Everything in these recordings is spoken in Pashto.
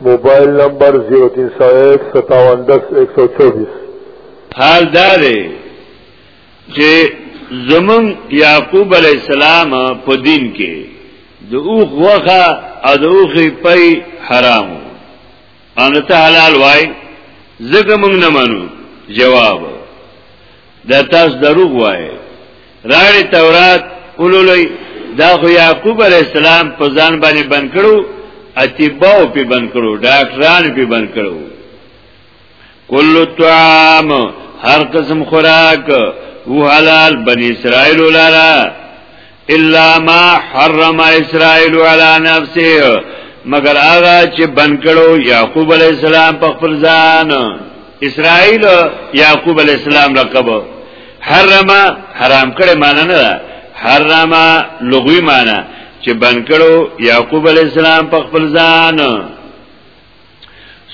موبایل نمبر 03015710124 حال دا دی چې زمون یعقوب علی السلام په دین کې د اوخ وخه او د اوخ پي حرام ان ته حلال وای زګه مونږ نه منو جواب دا تاسو دروغ وای راړي تورات اولولای دا خو یعقوب علی السلام په ځان باندې بند کړو اتباو په بند کړو ډاکټران په بند کړو کل طعام هر قسم خوراک او حلال بنی اسرائیل لرا الا ما حرم اسرائیل علی نفسه مگر هغه چې بنکړو یعقوب علی السلام په خپل ځان اسرائیل یعقوب علی السلام لقب حرم حرام کړي معنی نه ده حرم لغوي معنی چې بنکړو یعقوب علی السلام په خپل ځان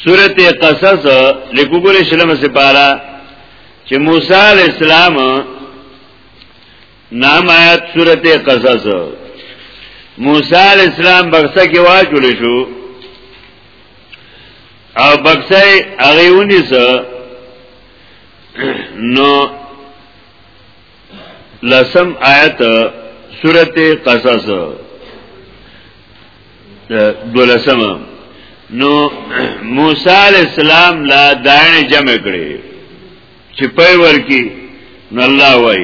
سورته قصص لیکوګل شلم سپارا چې موسی علی السلام نام آیات سورت قصص موسی علیہ السلام بکسه کې واچول شو او بکسه هغه ونیس نو لسم آیت سورت قصص دولسم نو موسی علیہ السلام لا داین جمع کړي چې پای ورکی نو الله وای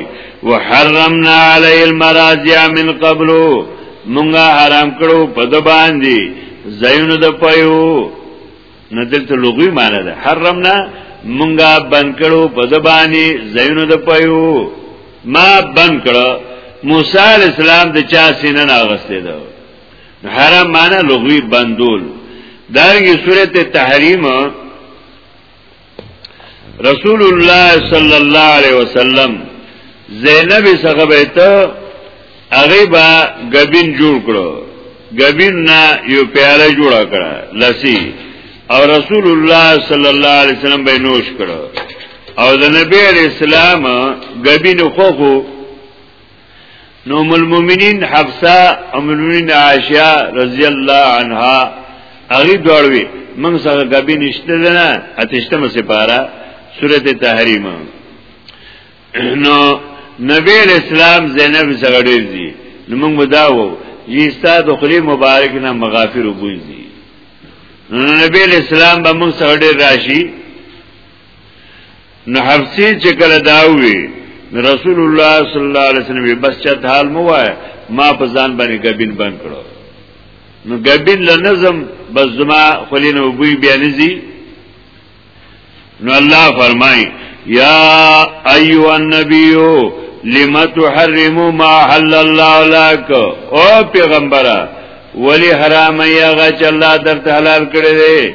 وحرمنا علی المراضع من قبل مونږه حرام کړو په د باندې زینو د پيو ندل ته لغوی معنی ده حرمنا مونږه بند کړو په د باندې زینو د پيو ما بند کړو موسی علی السلام د چا سینه ناغسته ده حرام معنی لغوی بندول دارنګه سورته تحریم رسول الله صلی الله علیه وسلم زینب څخه به ته هغه با غبین جوړ کړو غبین نه یو پیاله جوړ کړه لسی او رسول الله صلی الله علیه وسلم به نوش کړو او د نبی علیہ السلام غبین خوخو نو ام المؤمنین حفصه ام المؤمنین عائشه رضی الله عنها هغه دوړوي موږ سره غبي نشته نه اتشتمه سپاره سورته تحریم نو نبی اسلام زینب سره ډیر دي نو موږ مداو جی استاد خلی مبارک نه مغافر وبوزي نو نبی اسلام به موږ سره ډیر راشي نو حفصی چې کله داوي رسول الله صلی الله علیه وسلم بس چت حال مو وای ما په ځان باندې غبین بند کړو نو غبین له نظم بس زما خلینو وبوی بیا نزي نو الله فرمای یا ایو النبیو لم تحرم ما حل الله لك او پیغمبره ولی حرام یا غچ الله درته حلال کړی دی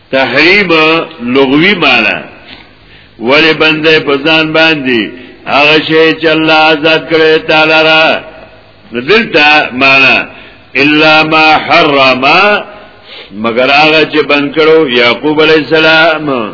تحریم لغوی معنی ولی بنده په ځان باندې هغه شی چې الله آزاد کړی تعالی را دلته معنی الا ما حرم مگر هغه چې بند کړو یعقوب علی السلام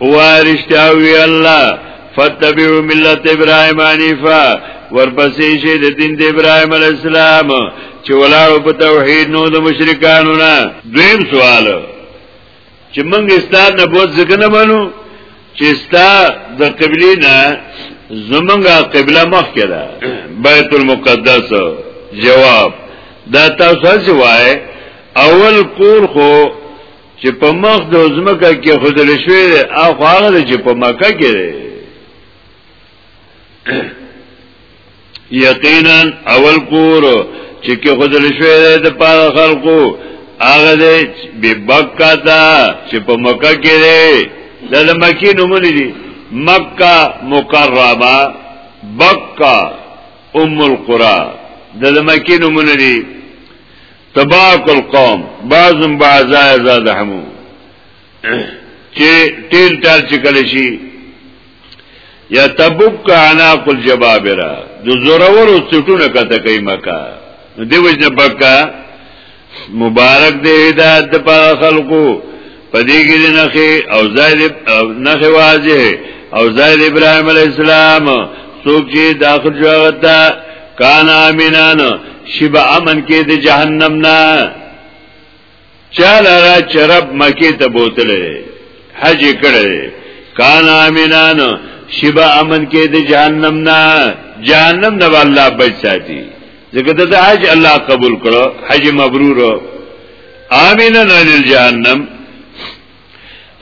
وارشتاوی الله فتبعو ملت ابراهیم حنیفا ورپسې شي د دین د ابراهیم علی السلام چې ولاړو په توحید نو د مشرکانو نه دویم سوال چې موږ استاد نه بوت ځکه نه منو چې ستا د قبلی نه زمونږه قبله مخ کړه بیت المقدس جواب دا تاسو څه وای اول کور خو چې په مخ د ځمکه کې خدل شوی دی او هغه چې په مکه کې دی یقینا اول کور چې کې خدل شوی دی د پاره خلقو هغه دی به بکا تا چې په مکه کې دی د مکی نومونه دي مکه مکرمه بکا ام القرى د مکی نومونه دي تباک القوم بعضم بعضا ازاد حمو چه تیل تال چکل شي یا تبوک کا عناق الجبابرا دو زورورو سټو نه کته کوي مکه دیو جن بکا مبارک دی هدایت د پاره خلکو په دې کې د نخې او زید نخې واضح او زید ابراهيم عليه السلام څوک چې داخل شو هغه ته کان امینان شبا امن کې د جهنم نه چاله را چرب مکی ته بوتله حج کړه کان امینان شبا امن کې د جهنم نه جهنم نه الله بچ ساتي ځکه د حج الله قبول کړو حج مبرور آمین عن الجهنم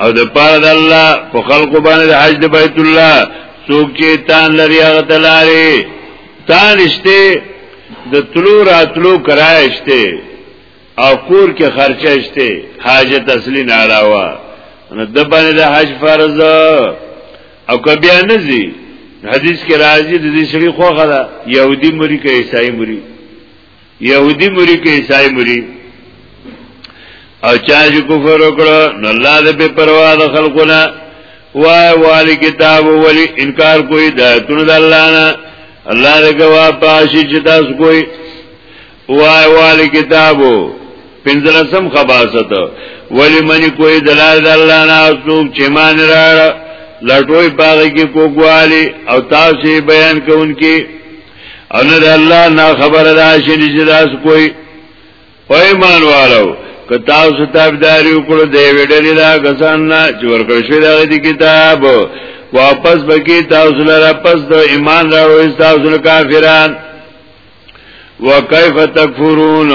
او د پاره د الله په خلق باندې د حج د بیت الله څوک چې تان لري هغه تلاري تان شته د طلوع راتلو کرای شته او کور کې خرچه شته حاجت اصلي نه علاوه نو د باندې د حج فرض او کبیا نه زی حدیث کې راځي د دې شری خوخه ده يهودي مري کې عیسائی مري يهودي مري کې عيساي مري او چا چې کفر وکړو نو الله دې په پروا د خلقونه وای والی کتاب ولی انکار کوئی دا تون د الله نه الله دې گوا پاشي چې تاسو کوئی وای والی کتابو پنځلسم خباست ولی منی کوئی دلال د الله نه او څوک چې مان راړ لټوي پاره کې کوګوالی او تاسو بیان کوونکی او نه د الله نه خبر ده چې دې داس کوی او ایمان والو که تاسو تابعداري وکړو د ویډلې دا غسان نه چې ورکړ شوی دا دی کتاب واپس بکی تاسو لره پس د ایمان راوړو تاسو له کافران وکيف تکفرون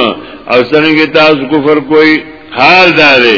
او څنګه تاسو کفر کوئی حال داري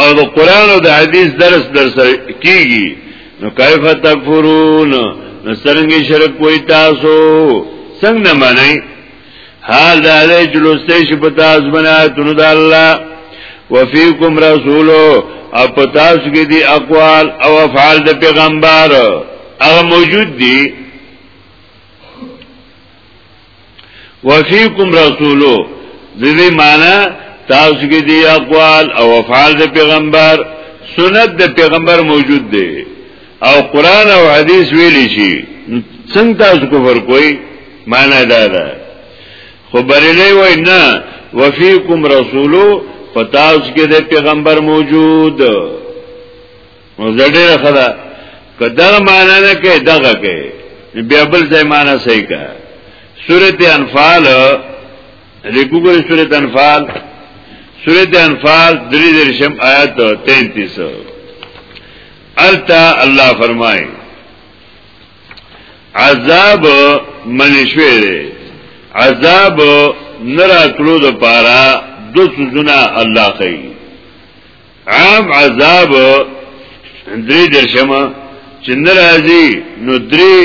او د قران او د حدیث درس در سره کیږي نو کیف تکفرون نو څنګه شرک کوي تاسو څنګه معنی حال دا دی چې لوستې شي په تاسو باندې تونو د الله وفيكم رسولو او په تاسو کې دي اقوال او افعال د پیغمبر هغه موجود دي وفیکم رسولو د دې معنی تاسو کې دی اقوال او افعال د پیغمبر سنت د پیغمبر موجود دی او قران او حدیث ویل شي څنګه تاسو کفر کوئ معنی دا ده خو بریلی وای نه وفیکم رسولو پتاس کې د پیغمبر موجود او زړه خدا کدا معنا نه کوي دغه کوي بیا بل ځای معنا صحیح کا سورته انفال لیکوګر سورته انفال سورته انفال درې درشم آیات 33 التا الله فرمای عذاب منشوی دی عذاب نراتلو د پارا دو سوزونه الله کوي عام عذاب درې درشمه چې ناراضي نو درې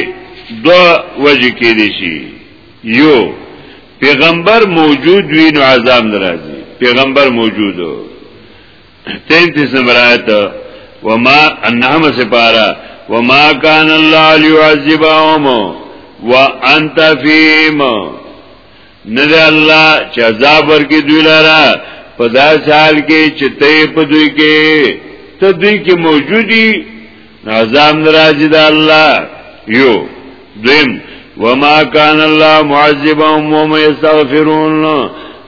دو وجه کې دي شي یو پیغمبر موجود وي نو عذاب ناراضي پیغمبر موجود 33 نمبر آیت وما انهم سپارا وما كان الله ليعذبهم وانت فيهم نه ده الله چې عذاب ورکې دوی لاره په دا سال کې چې ته په دوی کې ته دوی کې موجودی عذاب ناراضي ده الله یو دویم وما كان الله معذبهم وهم يستغفرون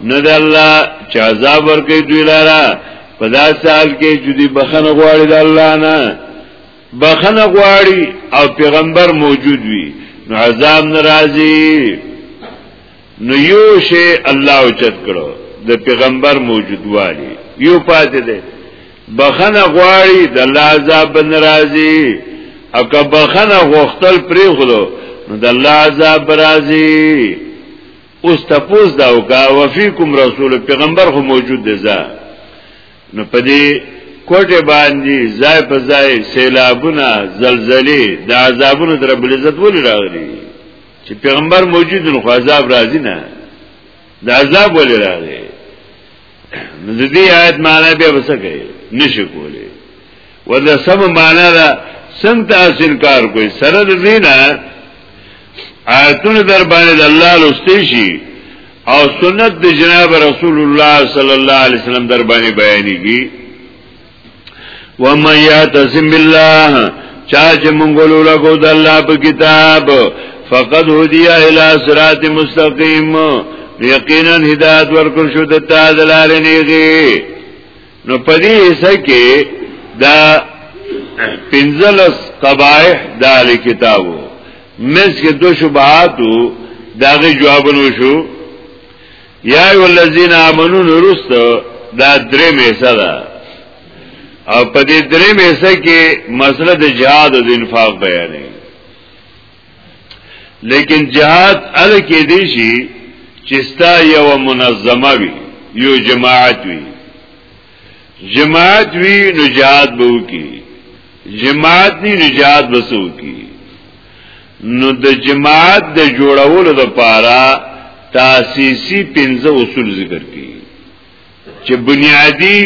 نه ده الله چې عذاب ورکې دوی لاره په دا سال کې چې دوی بخنه غواړي د الله نه بخنه غواړي او پیغمبر موجود وي نو عذاب ناراضي نو یو شی الله اوچت کړو د پیغمبر موجودوالي یو پاتې ده بخنه غواړي د الله عذاب ناراضي او که بخنه غوښتل پرې خلو نو د الله عذاب راضي اوس تپوس دا وکا وفيکم رسول پیغمبر خو موجود دی ځا نو په دې کوټه باندې ځای په ځای سیلابونه زلزلې د عذابونو در بل عزت ولې راغلي چې پیغمبر موجود نو عذاب راځي نه د عذاب ولې راغلي د دې آیت معنی به وسکه نشي کولی ودا سم معنا دا سم تاسو انکار کوي سره د زینا آیتونه در باندې د الله لوستي شي او سنت د جناب رسول الله صلی الله علیه وسلم در باندې بیانېږي ومن یاتسم بالله چا چې مونږ له کو د الله په کتاب فقد هدی الی صراط مستقیم یقینا هدایت ورکړ شو د تعالی لارې نیږي نو په دې حصہ کې دا پنځلس قبایح د اهل کتابو مس کې دو شبهاتو داغه جوابونه شو یا ای الذین آمنو نرست دا درې میسه ده او په دې درې میسه کې مسله د جهاد او د انفاق بیانې لیکن جهاد ال کې دی شي چې ستا یو منظمه وي یو جماعت وي جماعت وی نو جهاد به وکي جماعت نه نو جهاد بسو کی نو د جماعت د جوړولو لپاره تاسیسی پنځه اصول ذکر کی چې بنیادی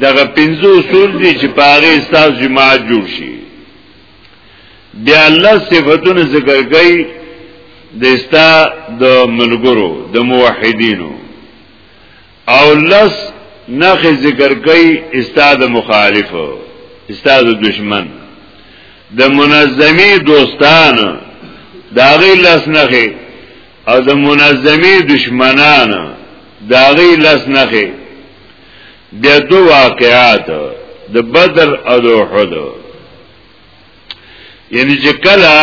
دغه پنځه اصول دي چې پاره استاس جماعت جوړ شي بیا الله صفاتونه ذکر کوي د استا د ملګرو د موحدینو او لس نخ ذکر کوي استا د مخالفو استا د دشمن د منظمی دوستان داغی لس نخی او د منظمی دشمنان داغی لس نخی بیا دو واقعات د بدر او د احد یعنی چې کله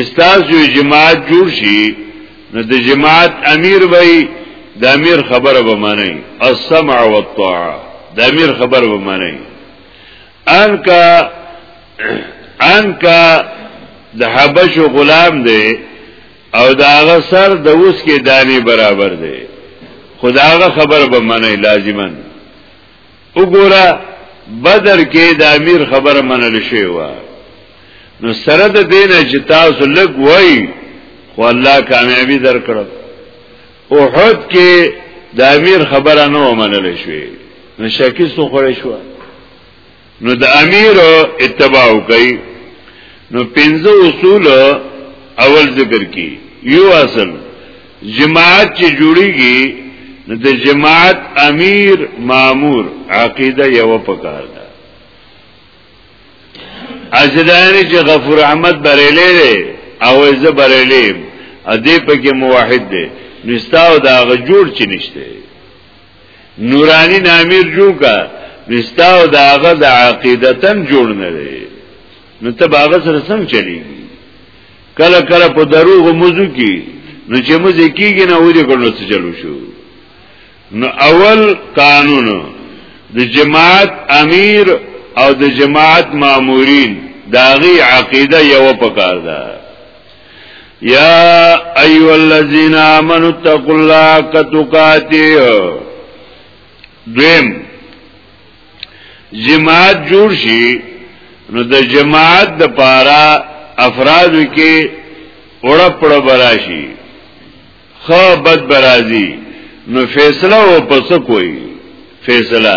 استاذ یو جماعت جوړ شي نو د جماعت امیر وای د امیر خبره به معنی السمع والطاعه د امیر خبره به معنی انکا انکا د حبش غلام دی او داغه سر د اوس کې دانی برابر دی خداغه خبر به منی لازما وګوره بدر کې د امیر خبر منل شوی و نو سره د دین چې تاسو لګ وای خو الله کامیابی درکړو احد کې د امیر خبره نه ومنل شوې نو شکیستو خوړې شو نو د امیر اتباع کوي نو پنځه اصول اول ذکر کی یو اصل جماعت چې جوړیږي نو د جماعت امیر مامور عقیده یو پکار ده اجدانی چې غفور احمد بریلی دی او زه بریلی ا دې پکې موحد دی نستا او دا غجور چې نشته نورانی نامیر جو کا نستاو دا هغه د عقیدتن جوړ نه دی نو ته باغ سره څنګه چلیږي کله کله په دروغ موضوع کې نو چې موږ کېږي نه ودی کولو څه چلو شو نو اول قانون د جماعت امیر او د جماعت مامورین داغي عقیده یو پکار ده یا ایو الذین آمنوا اتقوا الله کتقاتی دویم جماعت جوړ شي نو د جماعت د پارا افراد کې وړه پړه براشي خو بد برازي نو فیصله و پس کوئی فیصله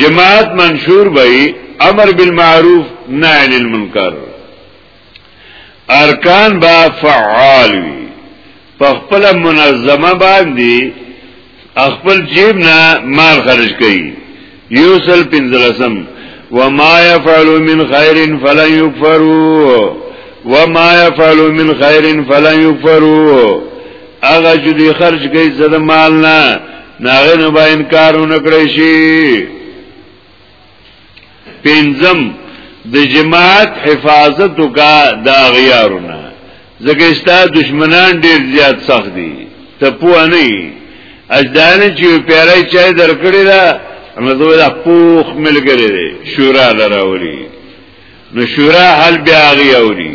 جماعت منشور بھئی امر بالمعروف نهی عن المنکر ارکان با فعال وی په خپل منظمه باندې خپل جیب نه مال خرج کړي یوسل پنځلسم وما يفعل من خير فلا يكفروا وما يفعل من خير فلا يكفروا هغه چې دوی خرج کوي زده مال نه ناغه نو با انکار نکړی شي پنځم د جماعت حفاظت کا دا غیارونه ځکه ستا دشمنان ډیر زیات سخت دي ته پوه نه اجدانه چې پیارای چای درکړی را مزوی دا پوخ ملګری دی شورا لراولی نو شورا حل بیا غیاولی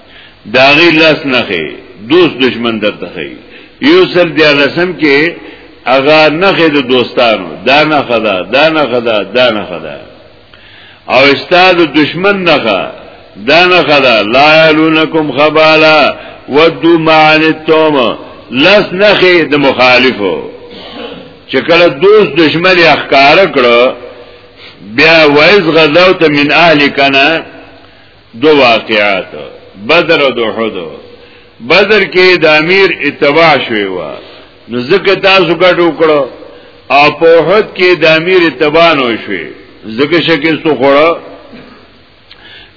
داغي لاس نه خي دوست دشمن درته خي یو سل دی رسم کې اغا نه خي د دوستانو دا نه خدا دا نه خدا دا نه خدا او استاد دشمن نه خدا دا نه خدا لا یلونکم خبالا ودو معنتم لس نخې د مخالفو چې کله دوست دشمن یې اخکار کړو بیا وایز غزاو ته من اهل کنا دو واقعات بدر او احد بدر کې د امیر اتباع شوی و نو ځکه تاسو ګډ وکړو او په احد کې د امیر اتباع نو شوی ځکه شکست خوړو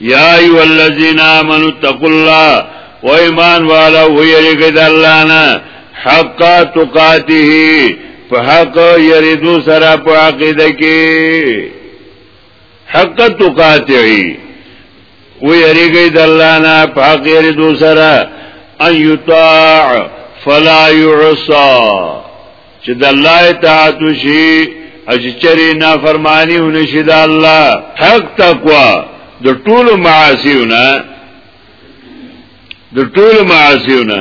یا ایو الذین آمنوا اتقوا الله و ایمان والا و یریګه د الله نه حق تقاته په حق یریدو سره په عقیده کې حق تقاطعی و یریږي د الله نه پاک یری دو سره ان یطاع فلا یعصا چې د الله اطاعت شي اجچری نافرمانی ونشي د الله حق تقوا د ټول معاصیونه د ټول معاصیونه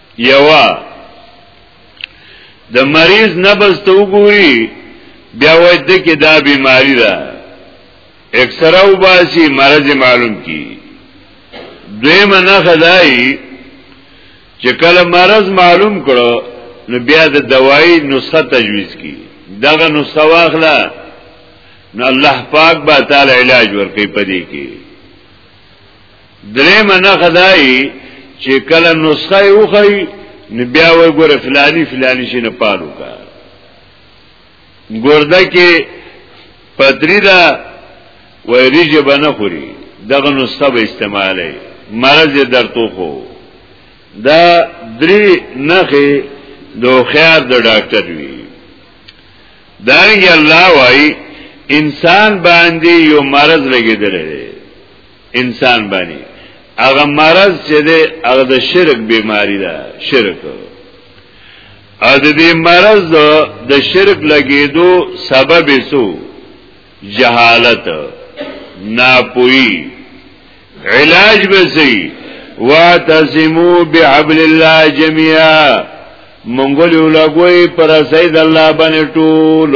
یوا د مریض نبض ته وګوري بیا وای د کې دا بیماری ده اکثره وباسي مرض معلوم کی دویمه نه خدای چې کله مرض معلوم کړو نو بیا د دوايي نسخه تجویز کی دغه نسخه واخله نو الله پاک به تعالی علاج ورکړي پدې کې درې منه خدای چې کله نسخه یې وخی نو بیا وای ګوره فلانی فلانی شي نه پالو کا ګورده کې پتری دا وای ریجه بنه خوري دغه نسخه به استعماله مرض درتو خو دا درې نخې دو خیار د ډاکټر وی دانګي الله وای انسان باندې یو مرض لګیدل دی انسان باندې هغه مرض چې ده هغه د شرک بیماری ده شرک او د دې مرض د شرک لګیدو سبب سو جهالت ناپوهی علاج به سي واتسمو بحبل الله جميعا منګول لګوي پر سید الله باندې ټول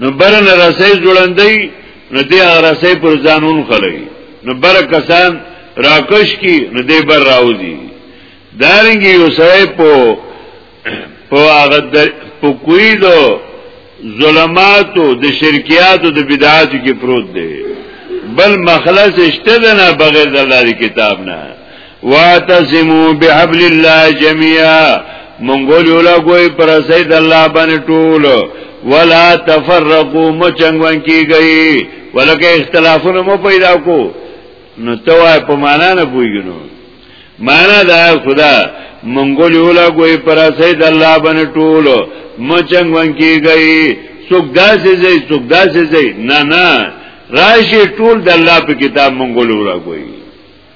نو برن رسې جوړندې نو دې رسې پر ځانون خلې نو بر کسان راکش کی نو دې بر راوځي دارنګي یو سړی په په هغه په کوی دو ظلماتو د شرکیاتو د بدعاتو کې پروت دی بل مخلص اشته ده نه بغیر د الله کتاب نه واتسمو بحبل الله جميعا منګول یو لا کوئی پر سید الله باندې ټول ولا تفرقوا مچنګون کیږي ولکه اختلافونه مو پیدا کو نو توای په معنا نه پویګنو معنا دا خدا منګول یو لا کوئی پر سید الله باندې ټول مچنګون کیږي څوک داسې زی څوک داسې زی نه نه راشي ټول د الله په کتاب منګول یو لا کوئی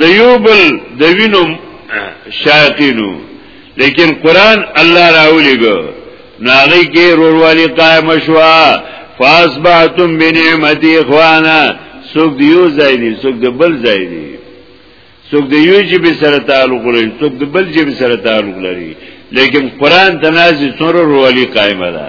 د یو بل د وینو شاقینو لیکن قران الله راولېګو ناغي کې روروالی قائم شوا فاسبحتم بنعمت اخوانا سوک دیو ځای دی سوک د بل ځای دی سوک د یو جیب سره تعلق لري سوک د بل جیب سره تعلق لري لیکن قران تنازي سره روروالی قائم ده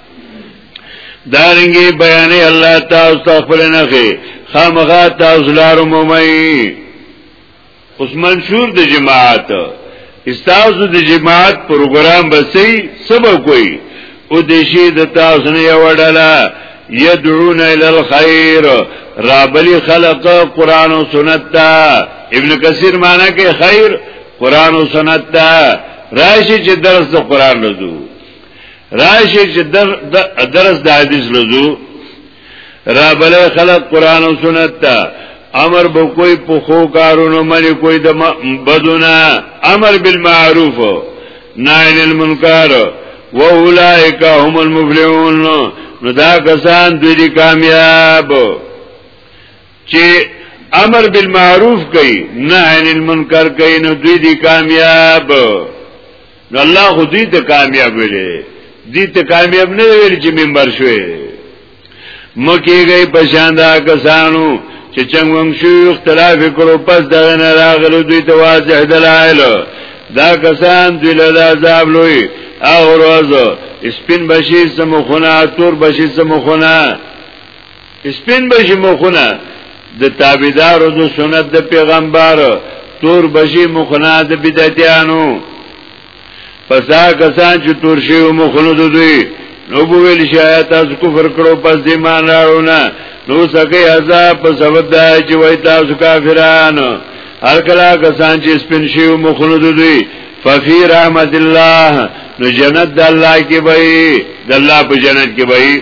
دارنګي بیانې الله تعالی استغفر نه کې خامغه تاسو لار مومي اوس منشور د جماعت استاسو د جماعت پروګرام بسې سبا کوي او د شي د تاسو نه وړلا يدعون الى الخير رابلی خلق قران او سنت تا ابن کثیر معنی کې خیر قران او سنت تا راشي چې درس د قران رزو راشي چې درس د حدیث لزو را بلې خلق قران او سنت ته امر به کوئی په خو کارونو باندې کوئی د بدونه امر بالمعروف نهی عن المنکر واولائک هم المفلحون نو دا کسان دوی کامیاب چې امر بالمعروف کوي نهی عن المنکر کوي نو دوی دي کامیاب نو الله خو دې ته کامیاب ویلې دې ته کامیاب نه ویل چې منبر شوې مکه گئی پشان دا کسانو چې چنګم شو اختلاف کړو پس دا نه راغلو دوی ته واضح دلایل دا کسان دوی له عذاب لوی او روزو سپین بشی سمخونه تور بشی سمخونه سپین بشي مخونه د تابعدارو د سنت د پیغمبر تور بشي مخونه د بدعتانو پسا کسان چې تور شي مخونه د دوی نو بویل شایت از کفر کړو پس دی مان راړو نه نو سکی عذاب په سبب دا چې وای تاسو کافران هر کله کسان چې سپین شي مخونه د دوی ففي رحمت الله نو جنت د الله کې وای د الله په جنت کې وای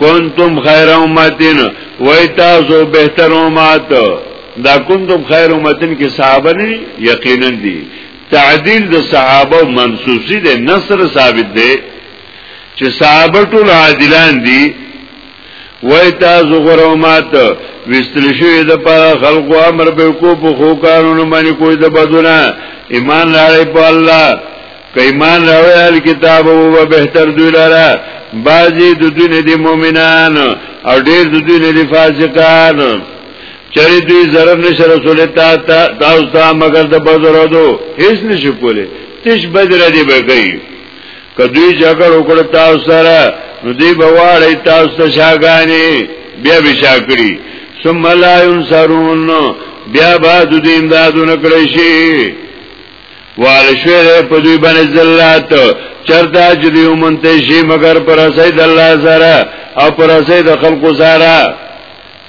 کنتم خیر امتین وای تاسو بهتر امت دا کنتم خیر امتین کې صحابه نه یقینا دي تعدیل د صحابه منسوسی ده نصر ثابت ده چې صحابه ټول عادلان دي وای تاسو غرامات وستل شوی د په خلقو امر به کو په خو کارونه باندې کوی د بدونه ایمان لري په الله که ایمان راوړی اهل کتاب او به بهتر دوی لره بعضی د دوی نه دي مؤمنان او ډېر د دوی نه دي فاسقان چری دوی ضرر نشه رسول تا تاسو ته مگر د بذر دو هیڅ نشي کولی تش بدر دی بګی که دوی جګړه وکړ تاسو سره نو دی بواړی تاسو ته شاګانی بیا به شاکړي ثم لا ينصرون بیا به د دې امدادونه کړی شي وال شوه ده په دوی باندې ذلت چرته چې دی ومنته شي مگر پر سید الله سره او پر سید خلق سره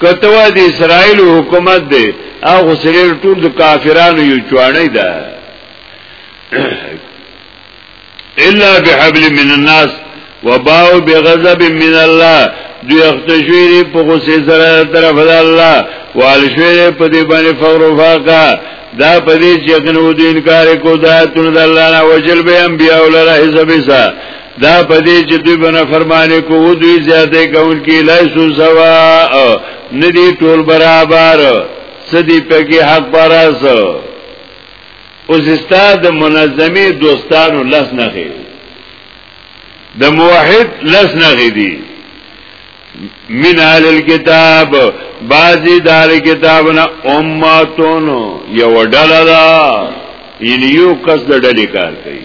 کته و د اسرائیل حکومت دی هغه سره ټول د کافرانو یو چوانه ده الا بحبل من الناس وباو بغضب من الله دوی اختشویری په غصه سره طرف د الله والشویری په دې باندې فقر او فاقه دا په دې چې کنو د انکار کو داتونه د الله نه وجل به انبیا ولره حساب سا دا په دې چې دوی بنا فرمانه کو دوی زیاته کون کې لایسو سوا ندی ټول برابر سدی پکې حق پاراسو اوس استا د منظمي دوستانو لس نه غي د موحد لس نه غي دي من اهل الكتاب بعضی دار کتابنا امتون یو ډله دا یعنی یو کس د ډلې کار کوي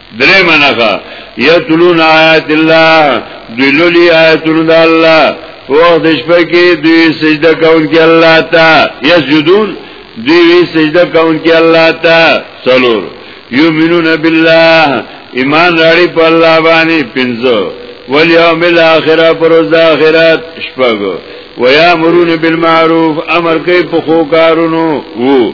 درې منغه یتلون آیات الله دلولی آیاتون دا اللہ وقت شپه کې دوی سجده کون کې الله تا یسجدون دوی سجده کون کې الله تا څلور یؤمنون بالله ایمان راړي په الله باندې پنځه والیوم الاخره پر ورځ اخرت شپږو ويامرون بالمعروف امر کوي په خو کارونو وو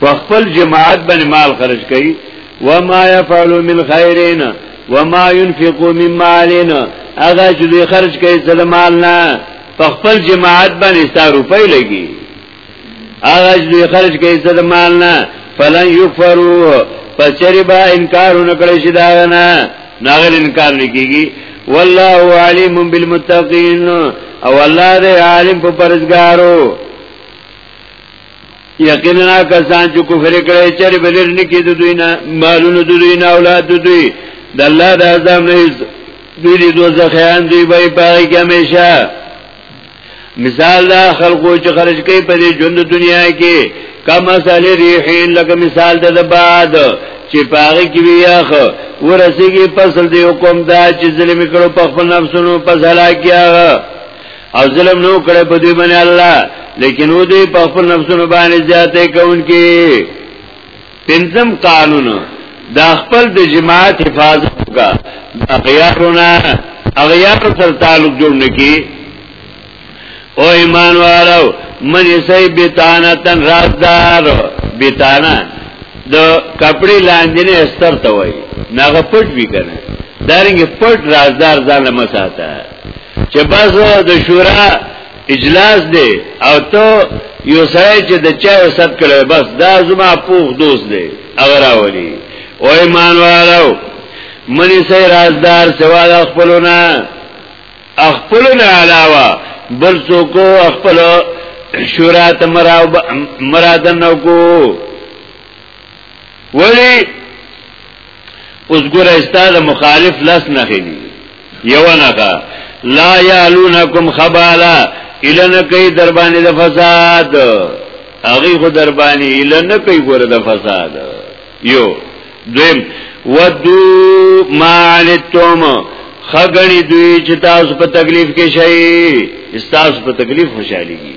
په خپل جماعت باندې مال خرج کړي وما يفعل من خيرين وما ينفق من مالنا هغه چې دوی خرج کړي زله مال نه په خپل جماعت باندې 100 روپۍ لګي هغه چې دوی خرج کړي زله مال نه فلن يكفروا پسری با انکار نکړی شي دا نه ناغل انکار نکېږي والله عليم بالمتقين او الله دې عالم په پرزګارو یقینا کسان چې کفر کړي چې بلر نکي د دوی نه مالونه د دوی نه اولاد د دوی د الله د عذاب نه دوی د دوزخیان دوی به پاره کې همیشه مثال دا خلقو چې خرج کوي په دې ژوند دنیا کې کم اصل ریحین لکه مثال د بعد چې پاره کې ویاخ ورسیږي فصل دی حکم دا چې ظلم کړو په خپل نفسونو په هلاکیا او ظلم نو کړه په دې باندې الله لیکن و دې په خپل نفسونو باندې زیاته کوونکې پنځم قانون دا خپل د جماعت حفاظت کا اغیارونه اغیار سره تعلق جوړ نکي او ایمان والو من یسی بیتانتن رازدار بیتانا د کپڑے لاندې نه استر ته وای ناغه پټ وی کنه دارنګ پټ رازدار ځان لمساته چې بس د شورا اجلاس دی او ته یو سره چې د چا وسط کړي بس دا زما پوخ دوست دی اگر اولی او ایمان والو منی سي رازدار سوا د خپلونه خپلونه علاوه بل څوک خپل شورا ته مراد نو کو ولی اوس ګور استاد مخالف لس نه خېدي یو نه کا لا یعلونکم خبالا الن کوي در باندې د فساد هغه خو در باندې الن کوي ګور د فساد یو دویم ودو ما علتم خغنی دوی چې تاسو په تکلیف کې شئ تاسو په تکلیف خوشاليږي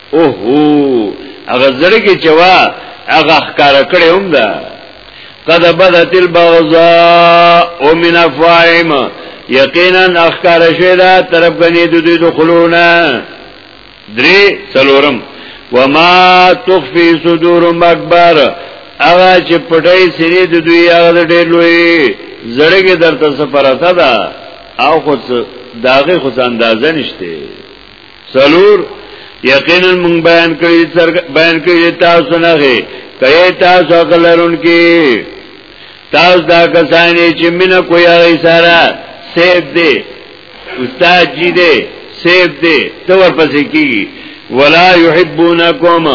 اوهو هغه زړګي چې وا هغه ښکار کړي هم ده قد بدت البغضاء من افواههم یقینا اخکار شوی دا طرف غنی د دوی دخلونه درې څلورم وما تخفي صدورهم اکبر اغا چې پټای سینې د دوی هغه ډېر لوی زړګي درته سفرته ده او خو داغه خو اندازه نشته سلور یقینا مونږ بیان کړی سر بیان کړی تاسو نه هي کای تاسو غلرون کې تاسو دا کسانې چې مینا کوی هغه سره سیب دی استاد جی دی سیب دی تو ورپسې کیږي ولا يحبونکم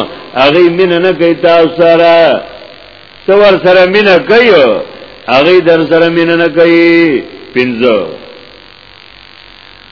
اغه مینا نه کوي تاسو سره تو ور سره مینا کوي اغه در سره مینا نه کوي پنځه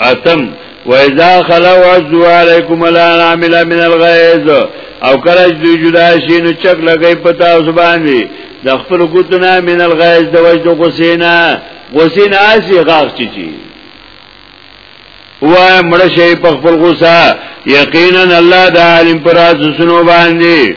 اتم وإذا خلو عزو علیکم الانامل من الغیظ او کله چې جدا شي نو چک لګي پتا اوس باندې د خپل ګوتنا من الغیظ د وجد غسینا غسینا اسی غاغ چی چی وای مړ شي په خپل غوسه یقینا الله د عالم پر اسونو باندې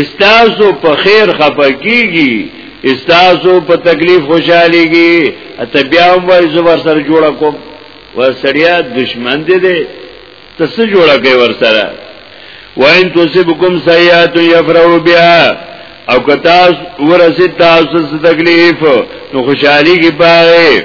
استاسو په خیر خپکیږي استاسو په تکلیف خوشاليږي ته بیا وای زبر سره جوړ کوم وسړیا دشمن دې دې تاسو جوړ کوي ور سره وان تصبکم سیئات یفرحوا بها او کتاس ورسید تاسو تکلیف نو خوشحالی کی پاره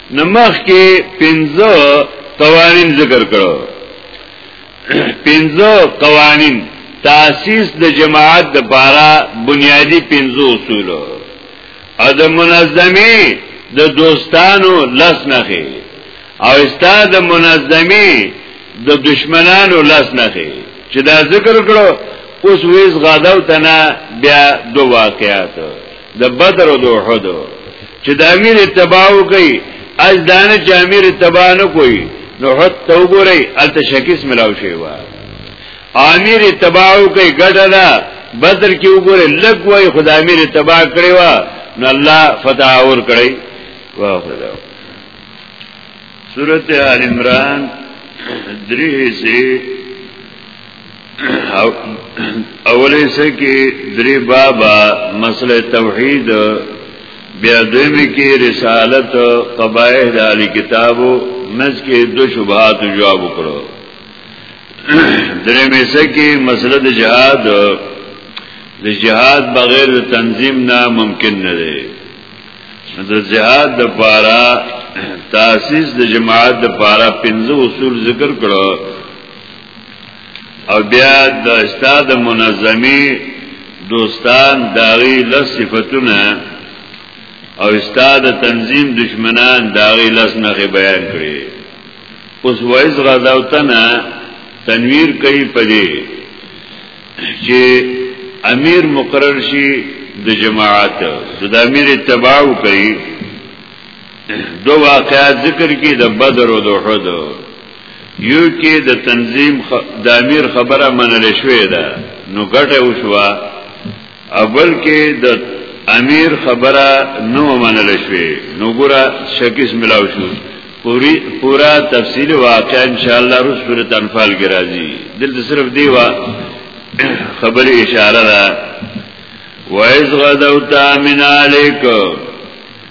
نمخ کې پنځه قوانین ذکر کړو پنځه قوانین تاسیس د جماعت د پاره بنیادی پنځه اصول او د منظمه د دوستانو لس نخي او استاد د منظمه د دشمنانو لس نخي چې دا ذکر کړو اوس ویز غادو تنا بیا دو واقعات د بدر او د احد چې د امیر اتباع کوي از دانه چې امیر اتباع نه کوي نو حد ته وګورئ الته شکیس ملاو شي وا امیر اتباع کوي ګډه ده بدر کې وګورئ لګ وای خدای امیر اتباع کړی وا نو الله فتح اور کړی واه خدای سورته ال عمران درې حصے اولی سه کې درې بابا مسله توحید بیا دویمه کې رسالت قبایح د علی کتابو مز کې دو شبهات جواب وکړو درې مې سه کې مسله د جهاد د جهاد بغیر تنظیم نه ممکن نه دی د جهاد د پاره تاسیس د جماعت د پاره پنځه اصول ذکر کړو او بیا د استاد منظمی دوستان داغی لس صفتونه او استاد تنظیم دشمنان داغی لس نخی بیان کری اوس ویز غزاوتنا تنویر کئی پدی چه امیر مقرر شي د جماعت د امیر اتباع کوي دو واقعات ذکر کی د بدر او د احد یو کې د تنظیم د امیر خبره منل شوې ده نو ګټه وشوه اول کې د امیر خبره نو منل شوې نو ګوره شکیس ملاو شو پوری پورا تفصیل واقع ان شاء الله روز پر تنفال کې راځي دلته صرف دی وا خبر اشاره ده وایز غدوتا من علیکم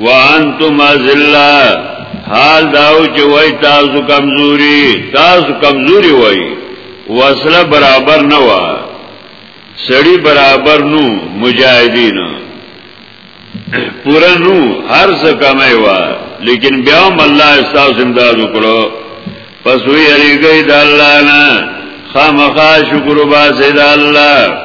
وانتم ازلا حال داو چې وای تاسو کمزوري تاسو کمزوري وای وصله برابر نه و سړی برابر نو مجاهدین پورا نو هر څه کمای و لیکن بیا هم الله تاسو امداد وکړو پس وی اریګی د الله نه خامخا شکر باسه د الله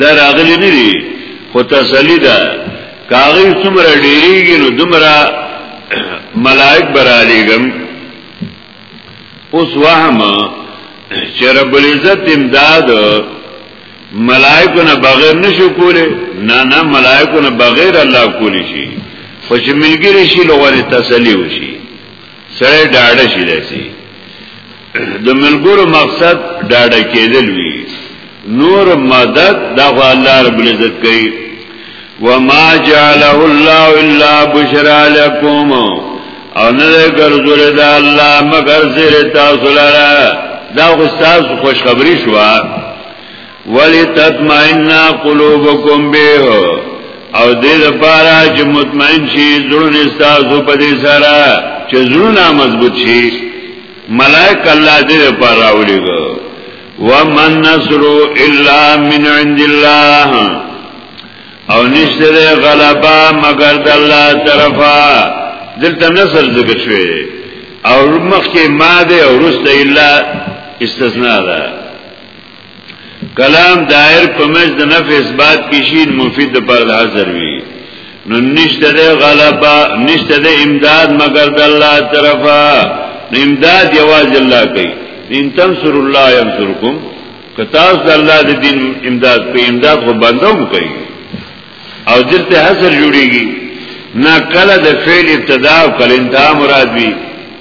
دا راغلی نه دی خو تسلی ده کاغی څومره ډیریږي نو دومره ملائک برالیږم اوس وهم چې رب العزت امداد ملائکو نه بغیر نشو کوله نه نه ملائکو نه بغیر الله کولی شي خو چې ملګری شي لوغه تسلی وشي سره ډاډه شي لسی د ملګرو مقصد ډاډه کېدل وی نور مدد دا خو الله رب العزت کوي وما جعله الله الا بشرا لكم او نه ګرځول دا الله مگر زیر تاسو لاره دا خو تاسو خوشخبری شو ولتطمئن قلوبكم به او دې لپاره چې مطمئن شي زړه تاسو په دې سره چې زړه مضبوط شي ملائک الله دې لپاره اولیګو ومن نصر الا من عند الله او نشته غلبا مگر د الله طرفا دلته نصر ذکر شوی او مخکې ماده او رسته الا استثناء ده کلام دائر په مز د نفع اثبات کې شي مفید پر حاضر وي نو نشته د غلبا نشته د امداد مگر د الله طرفا امداد یواز الله کوي ان تنصر الله ينصركم کتاس د الله د دین امداد په امداد خو بندوم کوي او دلته حاصل جوړيږي نا کله د فعل ابتدا او کله انتها مراد وي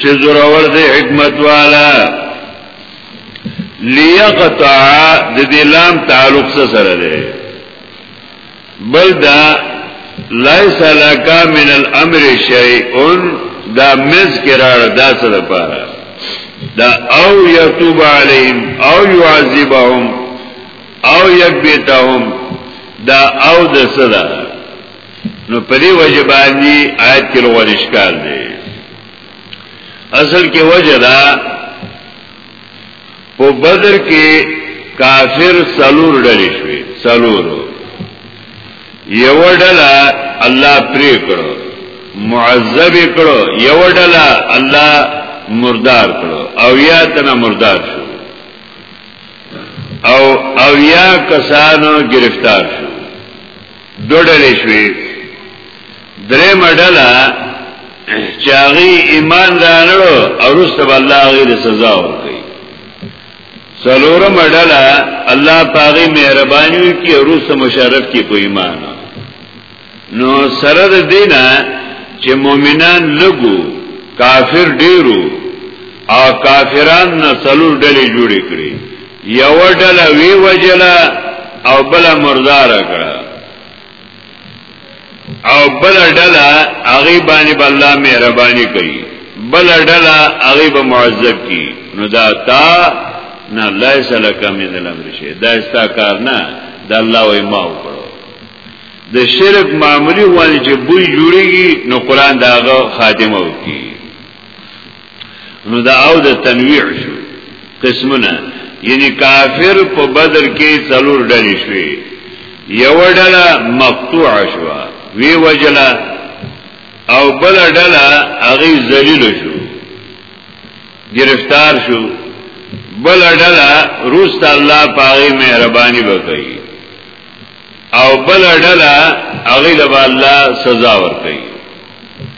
چې زورور دی حکمت والا لیقطع د دې لام تعلق سره دی بل دا ليس لك من الامر شيء دا مذکرار دا سره پاره دا او یتوب علیهم او یعذبهم او یکبیتهم دا او د صدا نو په دې وجه باندې آیت کې لوړ اشکال دی اصل کې وجه دا په بدر کې کافر سلور ډلې شوې سلور یو ډله الله پرې کړو معذب کړو یو ډله الله مردار کړو او یا تنه مردار شو او او یا کسانو گرفتار شو دو ډلې شوې درې مډله چې هغه ایمان راړو او رسته الله هغه د سزا ورکړي سلور مډله الله پاغي مهرباني کوي او رسته مشرف کې په ایمان نو سره د دینه چې مؤمنان لګو کافر ډیرو او کافران نه سلور ډلې جوړې کړې یو ډله وی وجلا او بل مردار کړه او بل ډله هغه باندې الله مهرباني کوي بل ډله هغه به معذب کی نو دا تا نه لایس لک من الامر شی دا استا کار نه د الله وای ما وکړو د شرک معمولی وانی چې بوی جوړیږي نو قران داغه خاتمه وکړي نو دا او د تنویع شو قسمونه یعنی کافر په بدر کې څلور ډلې شوې یو ډله مقطوع شو وی وجلا او بل ډله هغه ذلیل شو گرفتار شو بل ډله روست الله پاغي مهرباني وکړي او بل ډله هغه د الله سزا ورکړي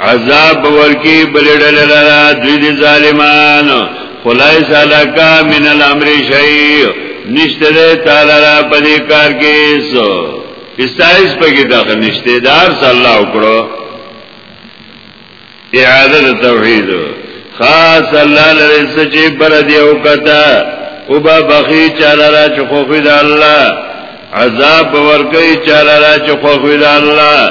عذاب ورکی بلډل لرا دوی دی ظالمان خلای سالکا من الامر شئی نشته ده تعالی را پدی کار کیسو استایز پکی داخل نشته دار صلی اللہ اکڑو اعاده ده توحیدو خاص الله لري سچې بر دی او کتا او با بخي چاله را چې خو خو ده الله عذاب ورکي چاله را چې خو خو ده الله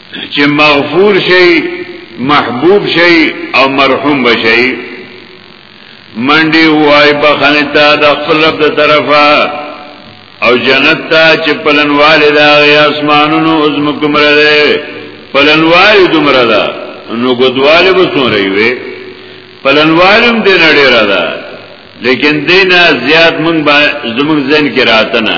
چې مغفور شي محبوب شي او مرحوم بشي منډي وای بخنه تا د خپل رب د طرفه او جنت ته چې پلنواله د اسمانونو او زمکو مره ده پلنواله دومره ده نو ګدواله به څومره وي پلنوالم دې نړۍ را ده لیکن دینه زیات مونږ زمونږ ځین کې راته نه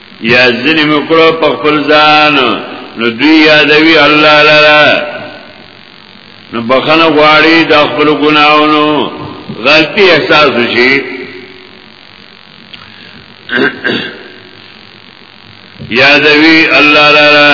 یا ځنی مکړو په خپل ځان نو دوی یادوي الله لرا نو بخنه غواړي د خپل ګناونو غلطي احساس وشي یادوي الله لرا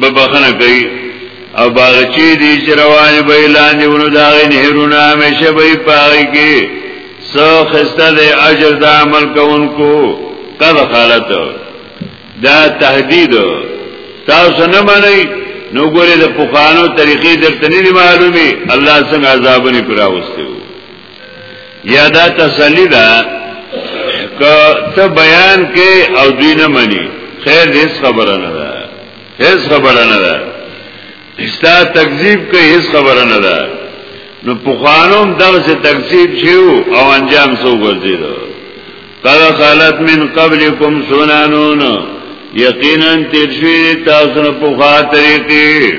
به بخنه کوي او باغچې دي چې روان به لاندې ونو دا غي نهرونه همیشه به پاږي کې سو خسته د اجر د عمل کوونکو قد خالت دا تهدید تاسو نه مانی نو ګوره د پوخانو طریقې درته نه معلومي الله څنګه عذابونه پراوستي یا دا تسلی ده که ته بیان کې او دوی نه مني خیر هیڅ خبره نه ده هیڅ خبره نه ده استا تکذیب کې هیڅ خبره نه ده نو پخوانوم دغه څه تکذیب شیو او انجام سو ګرځیدو قد خلت من قبلكم سنانون یقینا تیر شوی تاسو نه پوخا طریقې